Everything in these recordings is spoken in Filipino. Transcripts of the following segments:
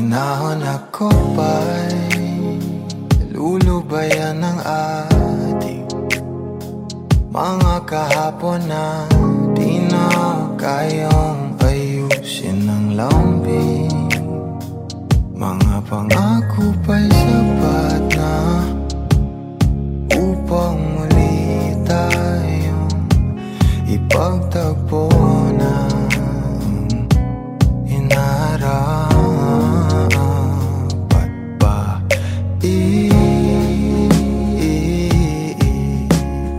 Hinahon ako pa'y Lulubayan ng ating Mga kahapon na Di na kayong ayusin ng lambing. Mga pangako pa'y sapat.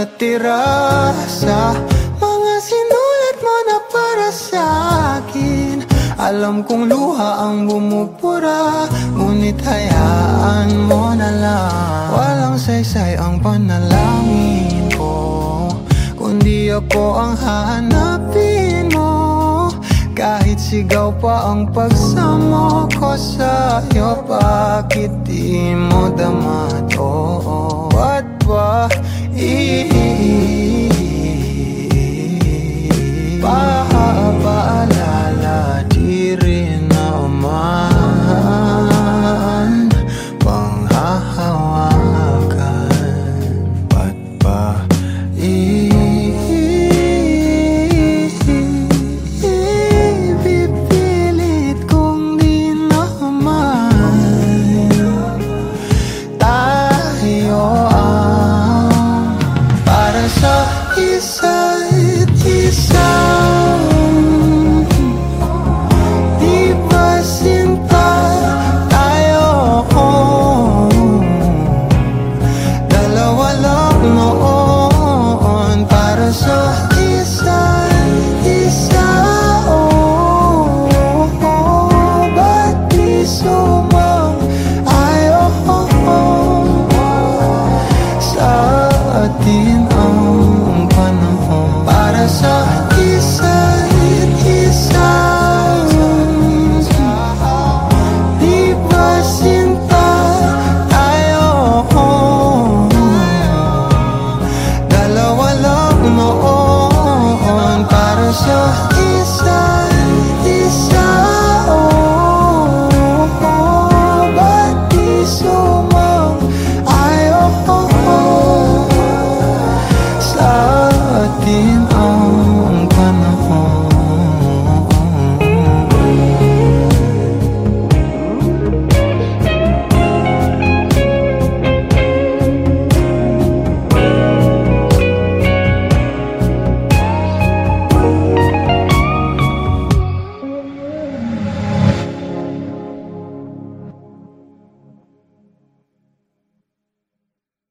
natira sa mga sinulat mo na para sa akin. Alam kong luha ang bumupura Ngunit hayaan mo na lang. Walang saysay ang panalangin ko Kundi ako ang hahanapin mo. Kahit sigaw pa ang pagsamo ko sa'yo Bakit di mo dama to? Ba't ba Yeah.